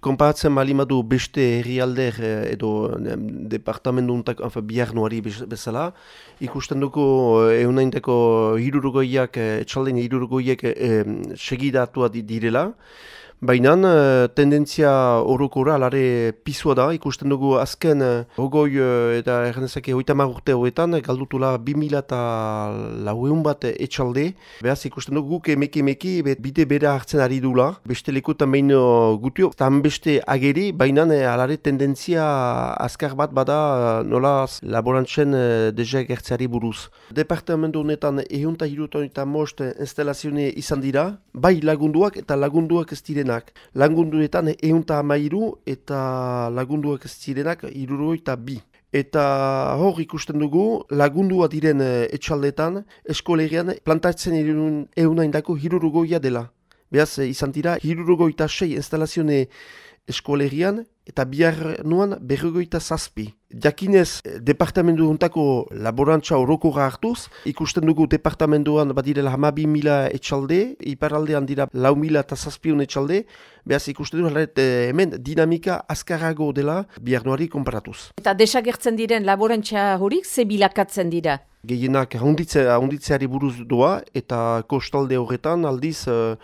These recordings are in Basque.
Konparatzen malimadu beste herrialder eh, edo departamentu untak, enfin, bihar nuari bezala, ikusten dugu eunaindeko hirurugoiak, etxalden hirurugoiek segidatua direla, Baina uh, tendentzia horokora alare pizua da, ikusten dugu azken uh, ogoi uh, eta errenezake hoita marurte horretan, galdutula 2000 eta laueun bat etxalde. Beraz ikusten dugu guk emeki emeki bide bera hartzen ari dula, beste lekutan uh, gutio, eta beste ageri, baina alare tendentzia azkar bat bada nola laborantzen deja gertzeari buruz. Departamentu honetan ehunta hirutan eta most instalazione izan dira, bai lagunduak eta lagunduak ez diren zirenak. Lagunduetan eunta amairu eta lagunduak zirenak iruro eta bi. Eta hor ikusten dugu lagundua diren eh, etxaldetan eskolegian plantatzen irun eunaindako hirurugoia dela. Beaz, izan dira, hirurugoita sei instalazione eskolegian eta bihar nuan berrogoita zazpi. Jakinez, eh, departamentu hontako laborantza horoko hartuz, ikusten dugu departamentuan badirela hamabi mila etxalde, iparaldean dira lau mila eta zazpion etxalde, behaz ikusten dugu eh, hemen dinamika azkarago dela bihar nuari komparatuz. Eta desagertzen diren laborantza horik, ze bilakatzen dira? Gehienak ahonditzeari buruz doa eta kostalde horretan aldiz uh,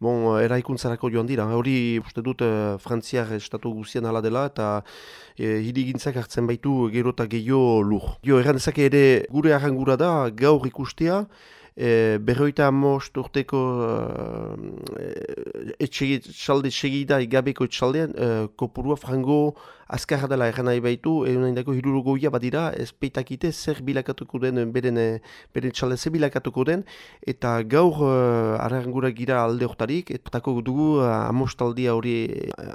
bon, eraikuntzarako joan dira. Hori uste dut uh, frantziar estatu guzien ala dela eta uh, hirigintzak hartzen baitu gero eta gehiago lur. Jo, erran ere gure arrangura da gaur ikustea e, berroita amost urteko e, etxalde segida igabeko etxaldean e, kopurua frango azkarra dela erran nahi baitu, egun nahi dako hirurugoia badira, ez peitakite zer bilakatuko den, beren, beren txalde zer bilakatuko den, eta gaur uh, arrangura gira alde hortarik, eta dugu amostaldia hori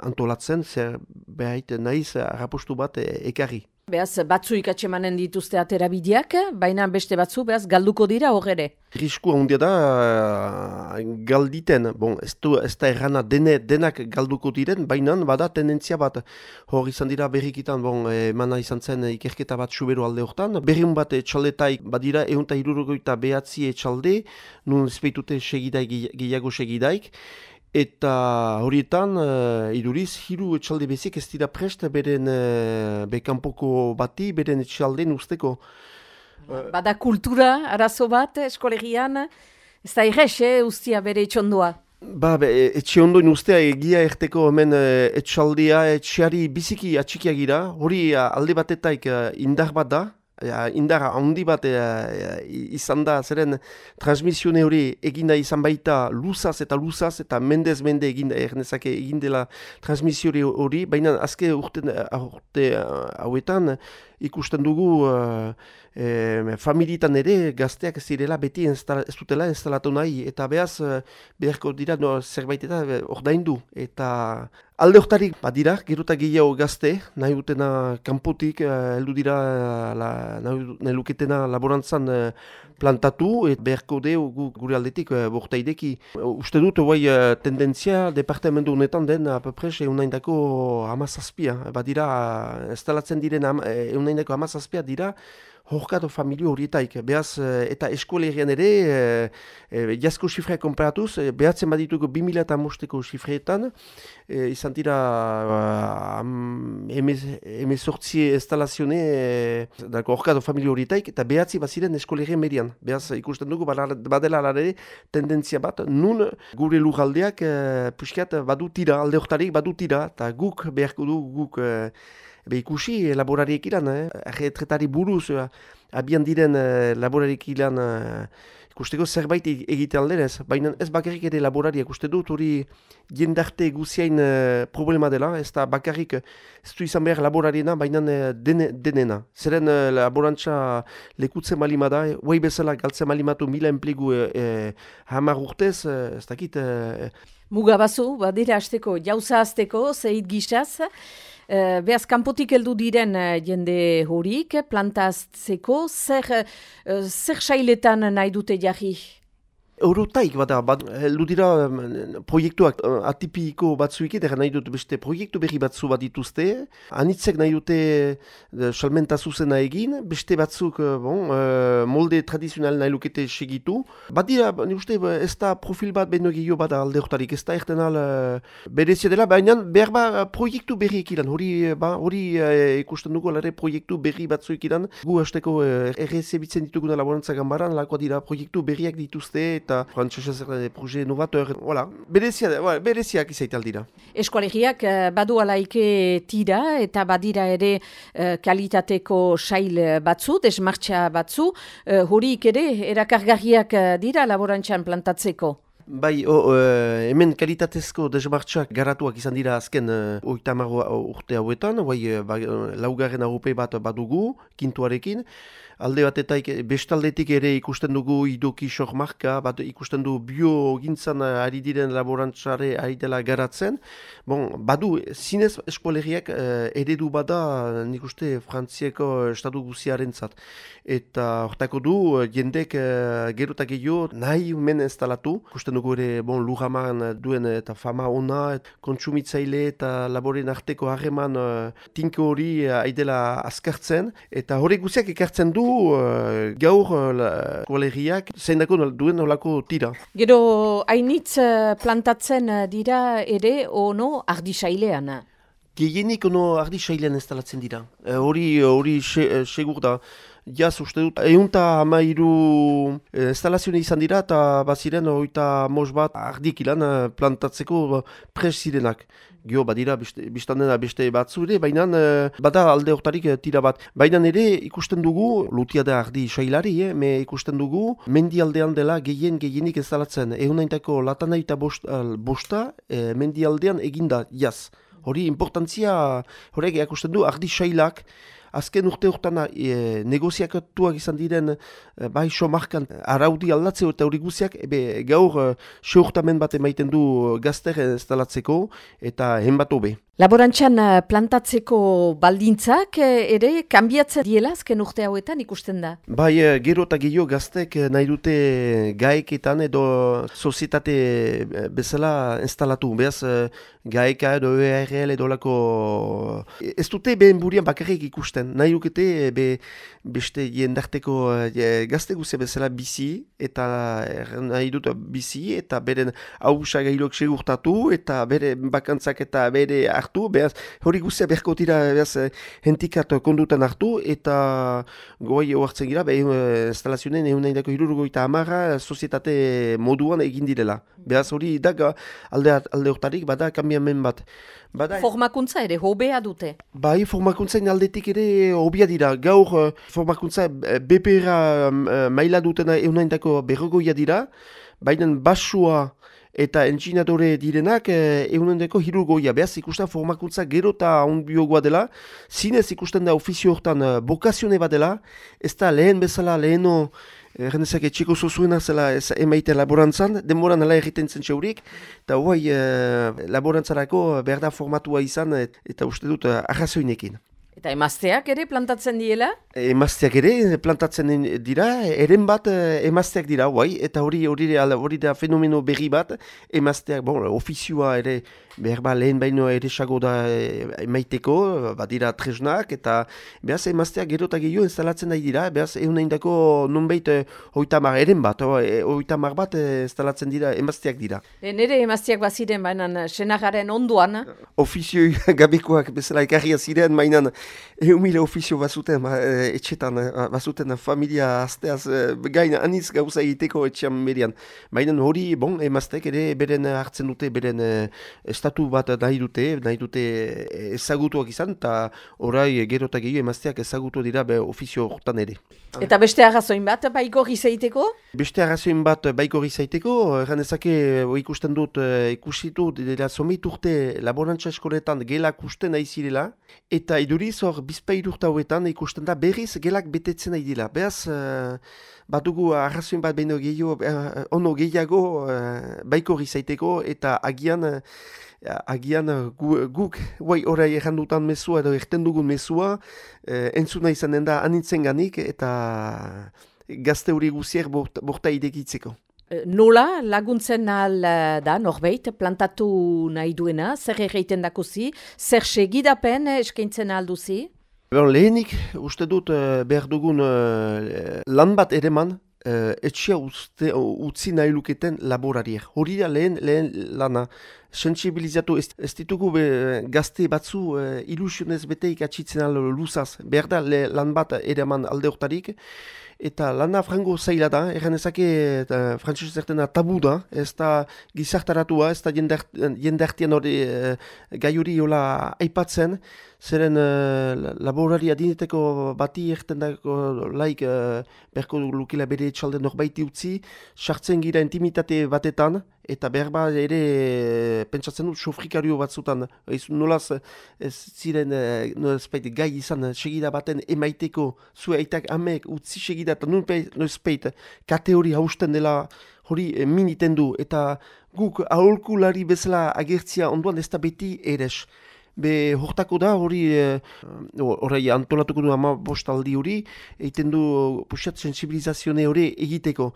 antolatzen, zer behait nahiz rapostu bat ekarri. Beaz, batzu ikatxemanen dituzte aterabideak, baina beste batzu, beaz, galduko dira horre. Risku handia da, uh, galditen, bon, ez, du, ez da errana dene, denak galduko diren, baina bada tendentzia bat, hor izan dira berrikitan, bon, emana izan zen ikerketa bat subero alde hortan, berriun bat etxaldetaik badira, egun eta hirurogoita behatzi etxalde, nun ezpeitute segidaik, gehiago segidaik, Eta horietan, uh, iduriz, hiru etxalde bezik ez dira prest beren uh, bekanpoko bati, beren etxalden usteko. Uh, Bada kultura, arazo bat, eskolegian, ez da irres, eh, ustia bere etxondoa? Ba, be, etxe ondoin ustea egia erteko hemen etxaldia, etxeari biziki atxikiagira, hori alde batetaik indar bat da, ja, indar handi bat e, izan da, zeren transmisione hori eginda izan baita luzaz eta luzaz eta mendez mende eginda ernezake egindela transmisione hori, baina azke urte, urte hauetan ikusten dugu uh, e, familietan ere gazteak ez direla beti ez dutela instalatu nahi. Eta behaz uh, beharko dira no, zerbait eta ordaindu. Eta alde hortarik badira geruta gehiago gazte nahi dutena kanpotik heldu dira la, nahi luketena laborantzan plantatu eta beharko de gure aldetik uh, bortaideki uste dut guai uh, tendentzia departamentu honetan den apapres eunaindako amazazpia badira uh, instalatzen diren am, nahineko amazazpea dira, horkatu familio horietaik. Beaz, eh, eta eskolegian ere, e, e, jasko xifrea komparatuz, e, behatzen badituko 2000 eta mosteko xifreetan, e, izan dira emezortzi instalazione e, horkatu familio horietaik, eta behatzi baziren eskolegian median. Beaz, ikusten dugu, badela alare tendentzia bat, nun gure lugaldeak e, puskat badu tira, alde hortarik badu tira, eta guk beharko du, guk Be ikusi laborariek ilan, eh? Erretretari buruz, eh? abian diren eh, laborariek ilan eh, ikusteko zerbait e-, egite aldenez. Baina ez bakarrik ere laborariak uste dut, hori jendarte guziain eh, problema dela, ez da bakarrik ez du izan behar laborariena, baina eh, dene, denena. Zeren eh, laborantza lekutzen malima da, eh, bezala galtzen malimatu mila enplegu eh, eh, hamar urtez, eh, ez dakit... Eh, Mugabazu, badira azteko, jauza azteko, zeit gizaz, Uh, Beaz, kanpotik heldu diren uh, jende horik, plantaztzeko, zer, zer sailetan nahi dute jarri? Eurotaik bada, bat, heldu dira proiektuak atipiko batzuik eta nahi dut beste proiektu berri batzu bat dituzte. Anitzek nahi dute salmenta zuzena egin, beste batzuk bon, molde tradizional nahi lukete segitu. Bat dira, uste ez da profil bat beno gehiago bat alde hortarik, ez da erten al berezia dela, baina behar ba proiektu berri ekidan, hori, ba, hori ikusten dugu lare proiektu berri batzu ekidan. Gu hasteko errezebitzen ditugu laborantza gambaran, lakoa dira proiektu berriak dituzte eta frantzesez proje novateur, voilà, berezia, voilà, bereziak izait aldira. Eskualegiak eh, badu alaike tira eta badira ere uh, kalitateko sail batzu, desmartxa batzu, uh, horik ere erakargarriak dira laborantxan plantatzeko. Bai, o, hemen kalitatezko desmartxak garatuak izan dira azken uh, oitamago urte hauetan, bai, ba, laugarren agupe bat badugu, kintuarekin, alde batetak bestaldetik ere ikusten dugu idoki sok marka, bat ikusten du bio gintzan ari diren laborantzare ari dela garatzen. Bon, badu, zinez eskualeriak eh, eredu bada nik uste frantzieko estatu guziaren zat. Eta hortako du, jendek eh, gerotak gehiago nahi men instalatu. Ikusten dugu ere bon, lujaman duen eta fama ona, kontsumitzaile eta laboren arteko harreman eh, tinko hori aidela azkartzen. Eta hori guziak ekartzen du uh, gaur uh, kolegiak zein dako duen olako tira. Gero hainitz uh, plantatzen dira ere ono ardisailean? Gehienik ono ardisailean instalatzen dira. Hori uh, hori segur da. Jaz, uste dut, eunta hamairu instalazione izan dira eta baziren oita mos bat ardik ilan plantatzeko pres zirenak. Gio, badira, biztan dena beste batzure, baina uh, bada alde hortarik tira bat. Baina ere ikusten dugu, lutia da ardi sailari, eh, me ikusten dugu, mendi aldean dela gehien gehienik ezalatzen. Egun naintako latana eta bosta, uh, mendi aldean eginda, jaz. Hori importantzia, horiek ikusten du, ardi sailak, azken urte urtean e, negoziakatuak izan diren e, bai somarkan araudi aldatze eta hori guziak ebe, gaur e, seurtamen bat emaiten du gazter instalatzeko eta henbat hobe. Laborantxan eh, plantatzeko baldintzak eh, ere kanbiatzen diela azken urte hauetan ikusten da? Bai, eh, gero eta gehiago gaztek nahi dute gaeketan edo sozietate bezala instalatu. Beaz, gaeka edo ERL edo lako... Ez dute behen burian bakarrik ikusten. Nahi dukete be, beste jendarteko gazte guze bezala bizi eta nahi dut bizi eta beren hausa gailok segurtatu eta bere bakantzak eta bere hartu, behaz, hori guztia berko dira, behaz, hentikat kondutan hartu, eta goi oartzen gira, behaz, instalazionen egun nahi dako hirurugoita amarra, sozietate moduan egin direla. Behaz, hori daga alde, alde hortarik, bada, kambiamen bat. Bada, formakuntza ere, hobea dute? Bai, formakuntza aldetik ere hobia dira. Gaur, formakuntza BPR maila dutena egun nahi dako berrogoia dira, baina basua, eta entzinadore direnak eh, egunendeko hirugoia. Beaz ikusten formakuntza gero eta onbiogoa dela, zinez ikusten da ofizio hortan eh, bokazione bat dela, ez da lehen bezala leheno Errendezak eh, etxiko zozuena zela ez emaite laborantzan, denboran ala egiten zen txaurik, eta huai eh, laborantzarako behar da formatua izan eta uste dut eh, arrazoinekin. Eta emazteak ere plantatzen diela? Emazteak ere plantatzen dira, eren bat eh, emazteak dira, guai, eta hori hori da fenomeno berri bat, emazteak, bon, ofizioa ere behar ba lehen baino ere sago da emaiteko, badira tresnak, eta behaz emazteak gero eta gehiago instalatzen nahi dira, behaz egun nahi dako nonbait oitamar eren bat, oitamar bat instalatzen dira, emazteak dira. E, nere emazteak baziren, baina senagaren onduan? Ofizio gabekoak bezala ekarria ziren, mainan egun mila ofizio bazuten, ba, etxetan, bazuten familia azteaz, gaina aniz gauza egiteko etxean merian. Baina hori, bon, emazteak ere beren hartzen dute, beren estatu bat nahi dute, nahi dute ezagutuak izan, eta orai gero eta gehiago emazteak ezagutu dira be ofizio hortan ere. Eta beste arrazoin bat, baiko gizaiteko? Beste arrazoin bat, baiko gizaiteko, eran ezake, ikusten dut, ikusitu, dira somit urte laborantza eskoletan gelak usten nahi zirela, eta iduriz hor bizpairurta hauetan ikusten da berriz gelak betetzen nahi dira. Beaz, uh, bat dugu arrazoin bat behin gehiago, uh, ono gehiago uh, baiko gizaiteko, eta agian, agian uh, guk, guai orai errandutan mesua edo erten dugun mesua, uh, entzuna izan den da anitzen ganik eta gazte hori guziek borta idekitzeko. Nola laguntzen ahal da, norbeit, plantatu nahi duena, zer egiten dakuzi, zer segidapen eskaintzen ahal duzi? Lehenik, uste dut behar dugun lan bat ere man, uh, etxea uste, utzi nahi luketen laborariek. Hori da lehen, lehen lana, sensibilizatu ez, ez ditugu be, gazte batzu uh, ilusionez bete ikatxitzen alo luzaz. Behar da le, lan bat ere alde oktarik. Eta lana frango zaila da, erren ezake uh, frantzese zertena tabu da, ez da gizartaratua, ez da jendertien hori uh, gai hori aipatzen, zeren uh, laborari adineteko bati erten dako laik uh, berko lukila bere etxalde norbaiti utzi, sartzen gira intimitate batetan, eta berba ere uh, pentsatzen dut sofrikario batzutan, ez nolaz ez ziren uh, spait, gai izan segida baten emaiteko zu aitak amek utzi segida eta nun peit kate hori hausten dela hori eh, miniten du eta guk aholkulari bezala agertzia onduan ez da beti eres. Be hortako da hori horrei e, antolatuko du ama bostaldi hori, egiten du puxat sensibilizazione hori egiteko.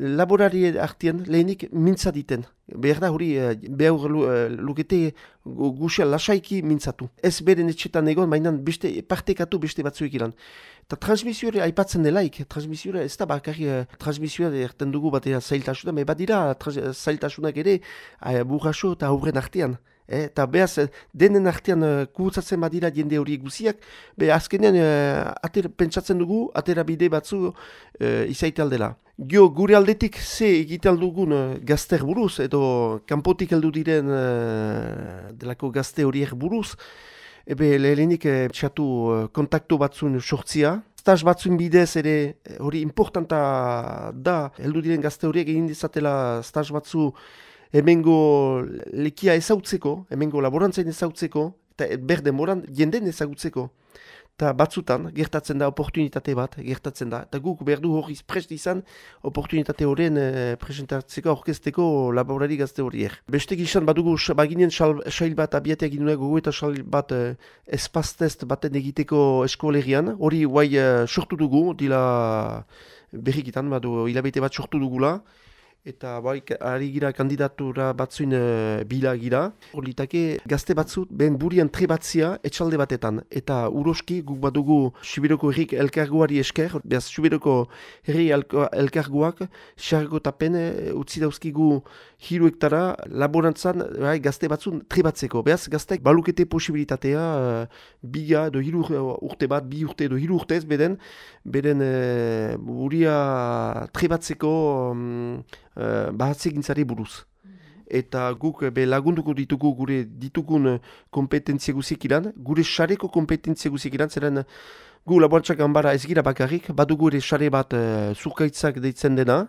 Laborari artean lehenik mintza diten. Behar da hori e, behar lukete guxia lasaiki mintzatu. Ez beren etxetan egon, mainan beste partekatu beste batzuek ilan. Eta transmisioa aipatzen delaik, transmisioa ez da bakari uh, transmisioa erten dugu batea zailtasuna, me bat dira zailtasunak ere burraso eta aurren artean. Eh, eta behaz, denen artean uh, kuhutzatzen badira jende hori guziak, be azkenean uh, pentsatzen dugu, atera bide batzu uh, izaita aldela. Gio, gure aldetik ze egital dugun uh, gazter buruz, edo kanpotik heldu diren uh, delako gazte horiek buruz, ebe lehenik uh, txatu uh, kontaktu batzun sortzia, Staz batzun bidez ere hori importanta da, heldu diren gazte horiek egin dizatela staz batzu hemengo lekia ezautzeko, hemengo laborantzain ezautzeko, eta berde moran jenden ezagutzeko. Eta batzutan, gertatzen da oportunitate bat, gertatzen da. Eta guk berdu horiz prest izan, oportunitate horien e, presentatzeko, orkesteko laborari gazte horiek. Beste gizan badugu baginen sail bat abiateak ginuna gogo eta sail bat e, espaztest baten egiteko eskolerian. Hori guai e, sortu dugu, dila berrikitan, badu hilabete bat sortu dugula eta bai ari gira kandidatura batzuin uh, bila gira. Horlitake gazte batzut ben burian trebatzia etxalde batetan. Eta uroski guk badugu Subiroko herrik elkarguari esker, behaz Subiroko herri elkarguak xargo tapen uh, utzi dauzkigu hiru hektara laborantzan bai, gazte batzun trebatzeko. Behaz gazteek balukete posibilitatea uh, biga edo hiru urte bat, bi urte edo hiru urtez beden, beden uh, buria trebatzeko um, uh, buruz. Eta guk be lagunduko ditugu gure ditugun kompetentzia guzik iran, gure xareko kompetentzia guzik iran, zeren gu laborantzak ganbara ez gira bakarrik, badugu ere xare bat uh, zurkaitzak deitzen dena,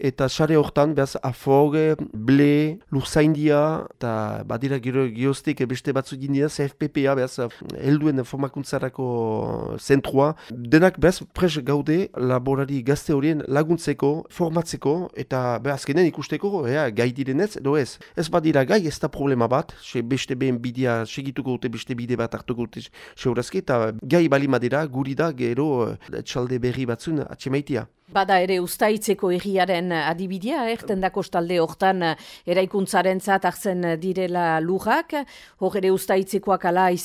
eta sare hortan, behaz, afoge, ble, lurzaindia, eta badira gero geostik beste batzu dindia, CFPPA, behaz, helduen formakuntzarako zentrua. Denak, behaz, pres gaude, laborari gazte horien laguntzeko, formatzeko, eta behaz, ikusteko, ea, gai direnez, edo ez. Ez badira gai, ez da problema bat, se beste behen bidea segituko dute, beste bide bat hartuko dute, seurazki, eta gai bali madera, guri da, gero, txalde berri batzun, atxemaitia. Bada ere ustaitzeko egiaren adibidea, eh? dako talde hortan eh, eraikuntzaren hartzen direla lujak, hor ere ustaitzekoak ala